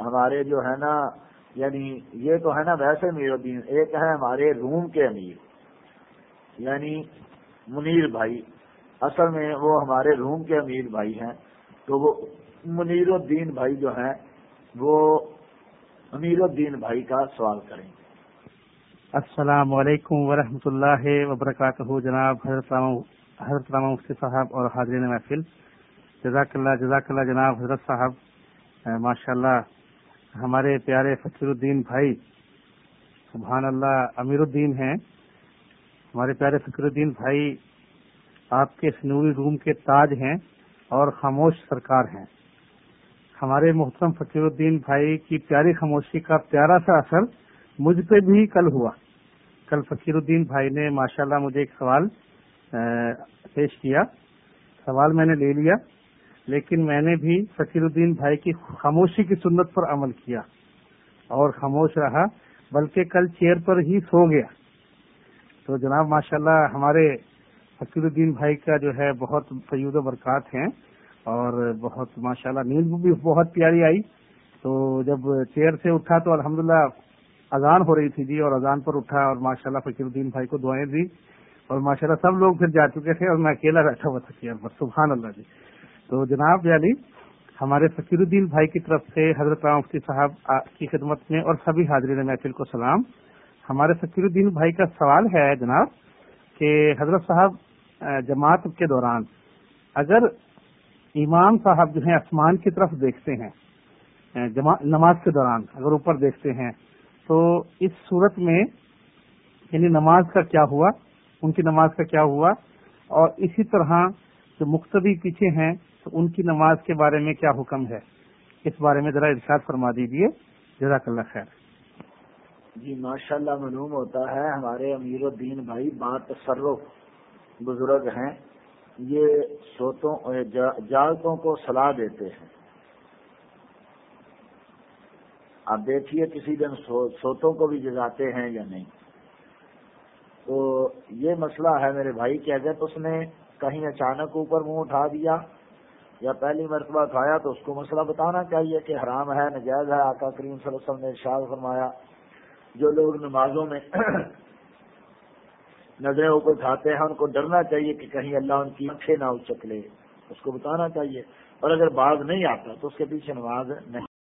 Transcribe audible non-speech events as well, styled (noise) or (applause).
ہمارے جو ہے نا یعنی یہ تو ہے نا ویسے امیر الدین، ایک ہے ہمارے روم کے امیر یعنی منیر بھائی۔ اصل میں وہ ہمارے روم کے امیر بھائی ہیں۔ تو وہ منیر الدین بھائی جو ہیں، وہ امیر الدین بھائی کا سوال کریں۔ گے السلام علیکم ورحمۃ اللہ وبرکاتہ، جناب حضرت حضرت مفتی صاحب اور حاضرین محفل۔ جزاک اللہ جزاک اللہ جناب حضرت صاحب۔ ماشاء اللہ ہمارے پیارے فکر الدین بھائی، سبحان اللہ، امیر الدین ہیں۔ ہمارے پیارے فکر الدین بھائی، آپ کے سنوری روم کے تاج ہیں اور خاموش سرکار ہیں۔ ہمارے محترم فقیر الدین بھائی کی پیاری خاموشی کا پیارا سا اثر مجھ پہ بھی کل ہوا۔ کل فقیر الدین بھائی نے ماشاء اللہ مجھے ایک سوال پیش کیا۔ سوال میں نے لے لیا۔ لیکن میں نے بھی فقیر الدین بھائی کی خاموشی کی سنت پر عمل کیا اور خاموش رہا، بلکہ کل چیئر پر ہی سو گیا۔ تو جناب، ماشاءاللہ ہمارے فقیر الدین بھائی کا جو ہے، بہت فیود و برکات ہیں اور بہت، ماشاءاللہ، نیند بھی بہت پیاری آئی۔ تو جب چیئر سے اٹھا تو الحمدللہ اذان ہو رہی تھی جی اور اذان پر اٹھا اور ماشاءاللہ فقیر الدین بھائی کو دعائیں دی۔ اور ماشاءاللہ سب لوگ پھر جا چکے تھے اور میں اکیلا بیٹھا ہوا تھا چیئر پر۔ سبحان اللہ جی۔ تو جناب یعنی ہمارے فقیر الدین بھائی کی طرف سے حضرت مفتی صاحب کی خدمت میں اور سبھی حاضرین محفل کو سلام۔ ہمارے فقیر الدین بھائی کا سوال ہے جناب، کہ حضرت صاحب جماعت کے دوران اگر امام صاحب جو ہیں آسمان کی طرف دیکھتے ہیں نماز کے دوران اگر اوپر دیکھتے ہیں، تو اس صورت میں یعنی نماز کا کیا ہوا؟ ان کی نماز کا کیا ہوا؟ اور اسی طرح جو مقتدی پیچھے ہیں ان کی نماز کے بارے میں کیا حکم ہے؟ اس بارے میں ذرا ارشاد فرما دیجیے جزاک اللہ خیر۔ جی ماشاء اللہ معلوم ہوتا ہے، ہمارے امیر الدین بھائی بات تصرف بزرگ ہیں۔ یہ سوتوں جاگتوں کو صلاح دیتے ہیں۔ آپ دیکھیے کسی دن سوتوں کو بھی جگاتے ہیں یا نہیں۔ تو یہ مسئلہ ہے میرے بھائی، کہ اگر اس نے کہیں اچانک اوپر منہ اٹھا دیا یا پہلی مرتبہ کھایا تو اس کو مسئلہ بتانا چاہیے کہ حرام ہے، نجائز ہے، آقا کریم صلی اللہ علیہ وسلم نے ارشاد فرمایا، جو لوگ نمازوں میں (clears throat) نظریں اوپر کھاتے ہیں، ان کو ڈرنا چاہیے کہ کہیں اللہ ان کی آنکھیں نہ اچک لے۔ اس کو بتانا چاہیے۔ اور اگر باز نہیں آتا تو اس کے پیچھے نماز نہیں۔